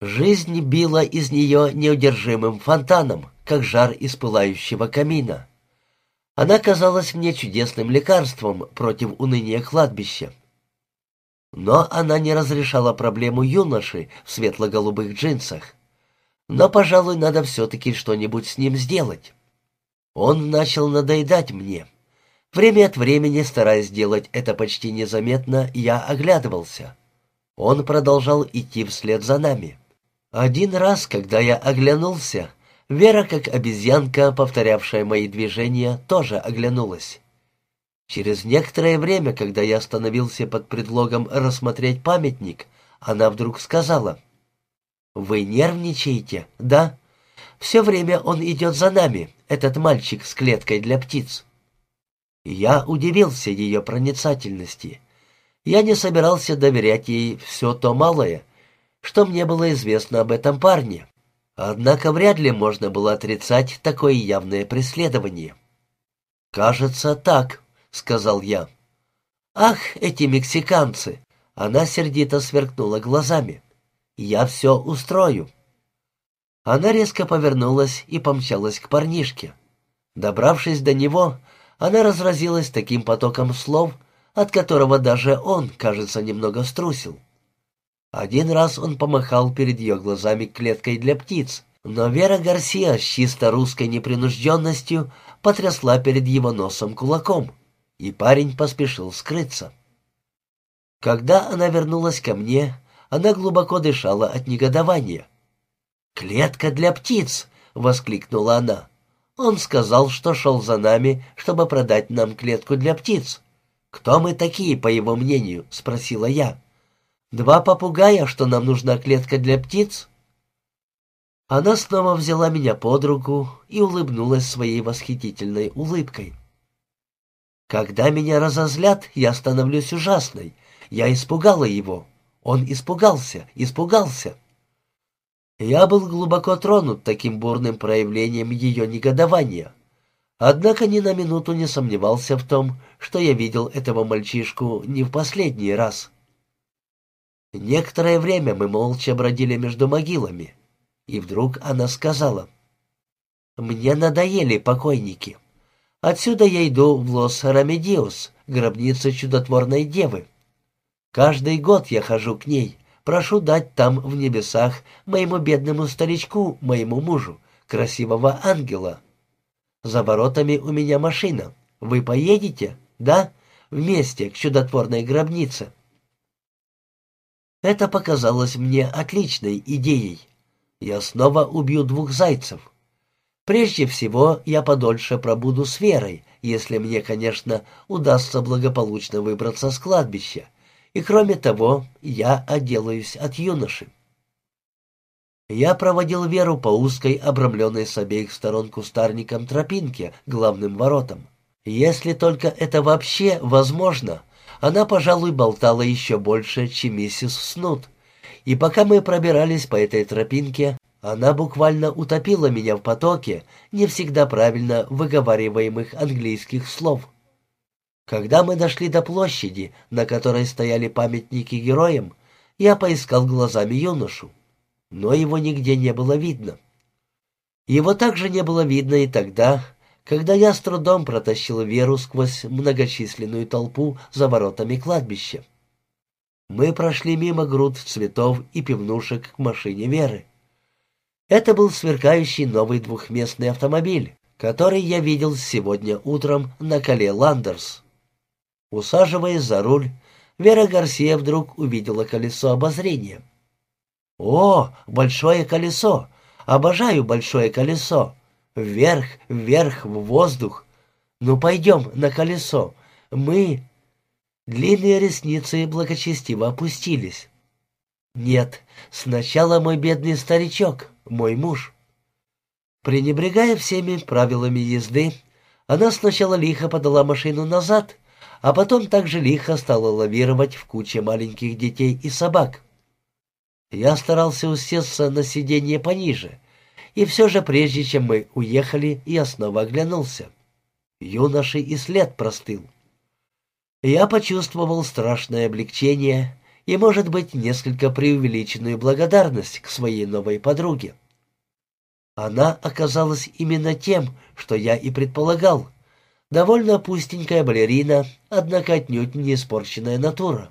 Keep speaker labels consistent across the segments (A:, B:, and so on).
A: Жизнь била из нее неудержимым фонтаном, как жар из пылающего камина. Она казалась мне чудесным лекарством против уныния кладбища. Но она не разрешала проблему юноши в светло-голубых джинсах. Но, пожалуй, надо все-таки что-нибудь с ним сделать. Он начал надоедать мне. Время от времени, стараясь сделать это почти незаметно, я оглядывался. Он продолжал идти вслед за нами. Один раз, когда я оглянулся, Вера, как обезьянка, повторявшая мои движения, тоже оглянулась. Через некоторое время, когда я остановился под предлогом рассмотреть памятник, она вдруг сказала, «Вы нервничаете, да? Все время он идет за нами, этот мальчик с клеткой для птиц». Я удивился ее проницательности. Я не собирался доверять ей все то малое, что мне было известно об этом парне. Однако вряд ли можно было отрицать такое явное преследование. «Кажется, так», — сказал я. «Ах, эти мексиканцы!» Она сердито сверкнула глазами. «Я все устрою». Она резко повернулась и помчалась к парнишке. Добравшись до него, она разразилась таким потоком слов, от которого даже он, кажется, немного струсил. Один раз он помахал перед ее глазами клеткой для птиц, но Вера Гарсия с чисто русской непринужденностью потрясла перед его носом кулаком, и парень поспешил скрыться. Когда она вернулась ко мне, она глубоко дышала от негодования. «Клетка для птиц!» — воскликнула она. «Он сказал, что шел за нами, чтобы продать нам клетку для птиц». «Кто мы такие, по его мнению?» — спросила я. Два попугая, что нам нужна клетка для птиц?» Она снова взяла меня под руку и улыбнулась своей восхитительной улыбкой. «Когда меня разозлят, я становлюсь ужасной. Я испугала его. Он испугался, испугался». Я был глубоко тронут таким бурным проявлением ее негодования. Однако ни на минуту не сомневался в том, что я видел этого мальчишку не в последний раз. Некоторое время мы молча бродили между могилами, и вдруг она сказала, «Мне надоели покойники. Отсюда я иду в Лос-Ремедиос, гробница чудотворной девы. Каждый год я хожу к ней, прошу дать там в небесах моему бедному старичку, моему мужу, красивого ангела. За воротами у меня машина. Вы поедете? Да? Вместе к чудотворной гробнице». Это показалось мне отличной идеей. Я снова убью двух зайцев. Прежде всего, я подольше пробуду с Верой, если мне, конечно, удастся благополучно выбраться с кладбища. И кроме того, я отделаюсь от юноши. Я проводил Веру по узкой, обрамленной с обеих сторон кустарником тропинке, главным воротам. Если только это вообще возможно — она, пожалуй, болтала еще больше, чем миссис Снут. И пока мы пробирались по этой тропинке, она буквально утопила меня в потоке не всегда правильно выговариваемых английских слов. Когда мы дошли до площади, на которой стояли памятники героям, я поискал глазами юношу, но его нигде не было видно. Его также не было видно и тогда, когда я с трудом протащил Веру сквозь многочисленную толпу за воротами кладбища. Мы прошли мимо груд цветов и пивнушек к машине Веры. Это был сверкающий новый двухместный автомобиль, который я видел сегодня утром на коле Ландерс. Усаживаясь за руль, Вера Гарсия вдруг увидела колесо обозрения. «О, большое колесо! Обожаю большое колесо!» Вверх, вверх, в воздух. Ну, пойдем на колесо. Мы...» Длинные ресницы благочестиво опустились. «Нет, сначала мой бедный старичок, мой муж». Пренебрегая всеми правилами езды, она сначала лихо подала машину назад, а потом также лихо стала лавировать в куче маленьких детей и собак. Я старался усесться на сиденье пониже, и все же, прежде чем мы уехали, я снова оглянулся. Юноши и след простыл. Я почувствовал страшное облегчение и, может быть, несколько преувеличенную благодарность к своей новой подруге. Она оказалась именно тем, что я и предполагал. Довольно пустенькая балерина, однако отнюдь не испорченная натура.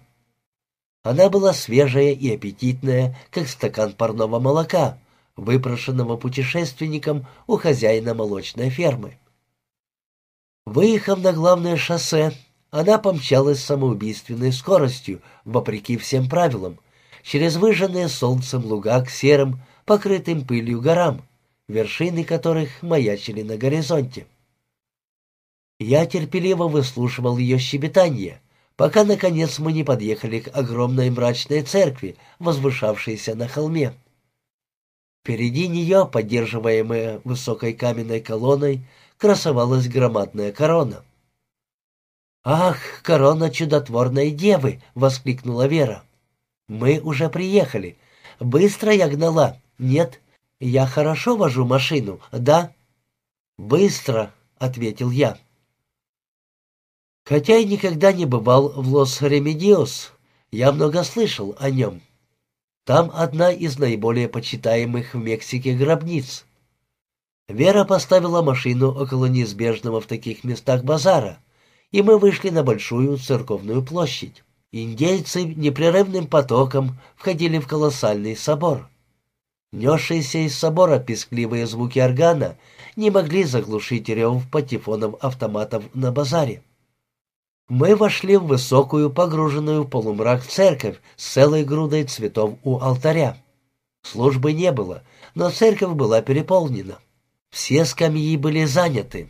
A: Она была свежая и аппетитная, как стакан парного молока, выпрошенного путешественником у хозяина молочной фермы. Выехав на главное шоссе, она помчалась самоубийственной скоростью, вопреки всем правилам, через выжженные солнцем луга к серым, покрытым пылью горам, вершины которых маячили на горизонте. Я терпеливо выслушивал ее щебетание, пока, наконец, мы не подъехали к огромной мрачной церкви, возвышавшейся на холме. Впереди нее, поддерживаемая высокой каменной колонной, красовалась громадная корона. «Ах, корона чудотворной девы!» — воскликнула Вера. «Мы уже приехали. Быстро я гнала. Нет, я хорошо вожу машину, да?» «Быстро», — ответил я. Хотя и никогда не бывал в Лос-Ремедиос, я много слышал о нем. Там одна из наиболее почитаемых в Мексике гробниц. Вера поставила машину около неизбежного в таких местах базара, и мы вышли на большую церковную площадь. Индейцы непрерывным потоком входили в колоссальный собор. Несшиеся из собора пескливые звуки органа не могли заглушить рев патефонов автоматов на базаре. Мы вошли в высокую, погруженную в полумрак церковь с целой грудой цветов у алтаря. Службы не было, но церковь была переполнена. Все скамьи были заняты.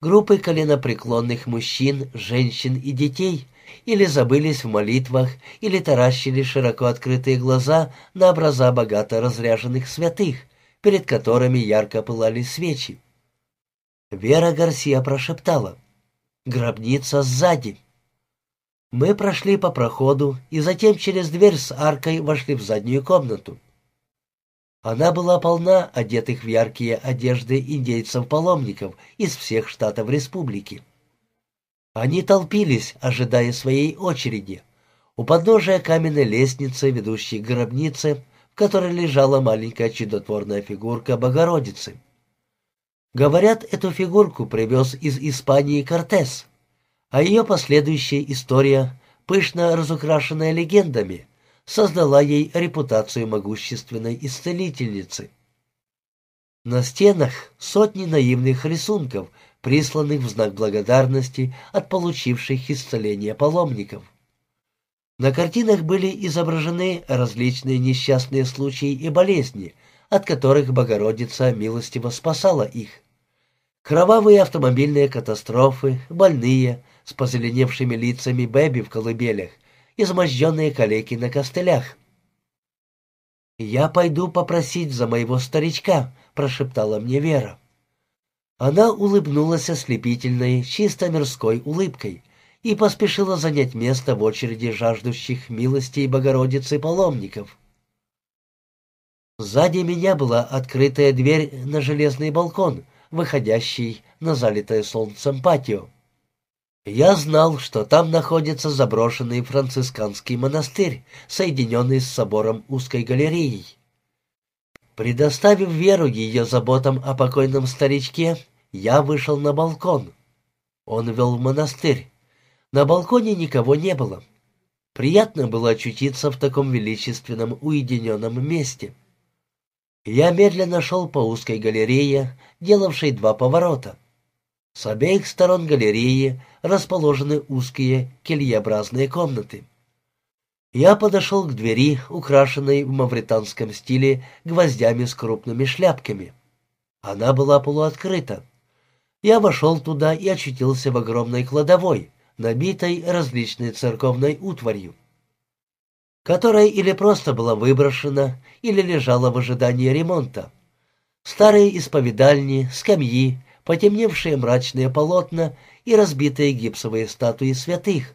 A: Группы коленопреклонных мужчин, женщин и детей или забылись в молитвах, или таращили широко открытые глаза на образа богато разряженных святых, перед которыми ярко пылали свечи. Вера Гарсия прошептала — Гробница сзади. Мы прошли по проходу и затем через дверь с аркой вошли в заднюю комнату. Она была полна одетых в яркие одежды индейцев-паломников из всех штатов республики. Они толпились, ожидая своей очереди. У подножия каменной лестницы, ведущей к гробнице, в которой лежала маленькая чудотворная фигурка Богородицы. Говорят, эту фигурку привез из Испании Кортес, а ее последующая история, пышно разукрашенная легендами, создала ей репутацию могущественной исцелительницы. На стенах сотни наивных рисунков, присланных в знак благодарности от получивших исцеление паломников. На картинах были изображены различные несчастные случаи и болезни, от которых Богородица милостиво спасала их. Кровавые автомобильные катастрофы, больные, с позеленевшими лицами Бэби в колыбелях, изможденные калеки на костылях. «Я пойду попросить за моего старичка», — прошептала мне Вера. Она улыбнулась ослепительной, чисто мирской улыбкой и поспешила занять место в очереди жаждущих милости и Богородицы паломников. Сзади меня была открытая дверь на железный балкон — выходящий на залитое солнцем патио. Я знал, что там находится заброшенный францисканский монастырь, соединенный с собором узкой галереей. Предоставив веру ее заботам о покойном старичке, я вышел на балкон. Он вел в монастырь. На балконе никого не было. Приятно было очутиться в таком величественном уединенном месте. Я медленно шел по узкой галерее, делавшей два поворота. С обеих сторон галереи расположены узкие кельеобразные комнаты. Я подошел к двери, украшенной в мавританском стиле гвоздями с крупными шляпками. Она была полуоткрыта. Я вошел туда и очутился в огромной кладовой, набитой различной церковной утварью которая или просто была выброшена, или лежала в ожидании ремонта. Старые исповедальни, скамьи, потемневшие мрачные полотна и разбитые гипсовые статуи святых.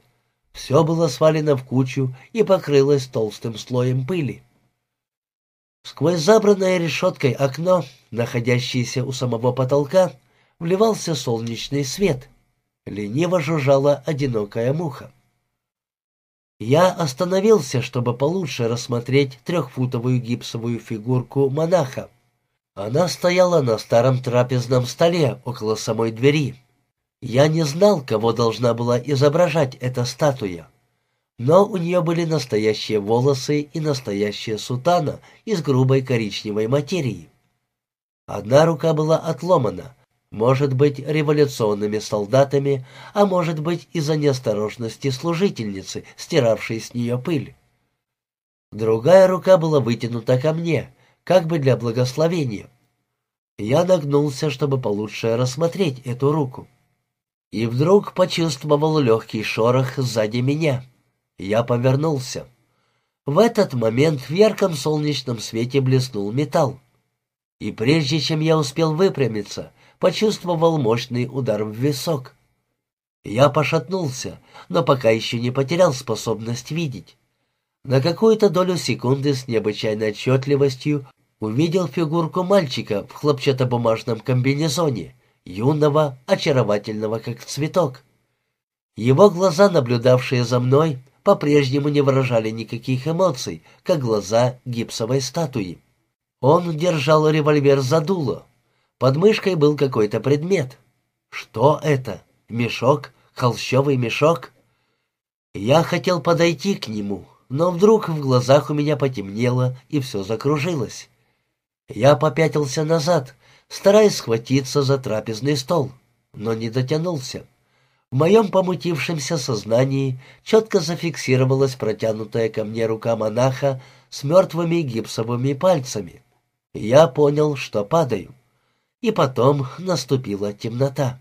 A: Все было свалено в кучу и покрылось толстым слоем пыли. Сквозь забранное решеткой окно, находящееся у самого потолка, вливался солнечный свет. Лениво жужжала одинокая муха. Я остановился, чтобы получше рассмотреть трехфутовую гипсовую фигурку монаха. Она стояла на старом трапезном столе около самой двери. Я не знал, кого должна была изображать эта статуя. Но у нее были настоящие волосы и настоящая сутана из грубой коричневой материи. Одна рука была отломана, может быть, революционными солдатами, а может быть, из-за неосторожности служительницы, стиравшей с нее пыль. Другая рука была вытянута ко мне, как бы для благословения. Я нагнулся, чтобы получше рассмотреть эту руку. И вдруг почувствовал легкий шорох сзади меня. Я повернулся. В этот момент в ярком солнечном свете блеснул металл. И прежде чем я успел выпрямиться, почувствовал мощный удар в висок. Я пошатнулся, но пока еще не потерял способность видеть. На какую-то долю секунды с необычайной отчетливостью увидел фигурку мальчика в хлопчатобумажном комбинезоне, юного, очаровательного как цветок. Его глаза, наблюдавшие за мной, по-прежнему не выражали никаких эмоций, как глаза гипсовой статуи. Он держал револьвер за дуло. Под мышкой был какой-то предмет. Что это? Мешок? Холщовый мешок? Я хотел подойти к нему, но вдруг в глазах у меня потемнело, и все закружилось. Я попятился назад, стараясь схватиться за трапезный стол, но не дотянулся. В моем помутившемся сознании четко зафиксировалась протянутая ко мне рука монаха с мертвыми гипсовыми пальцами. Я понял, что падаю. И потом наступила темнота.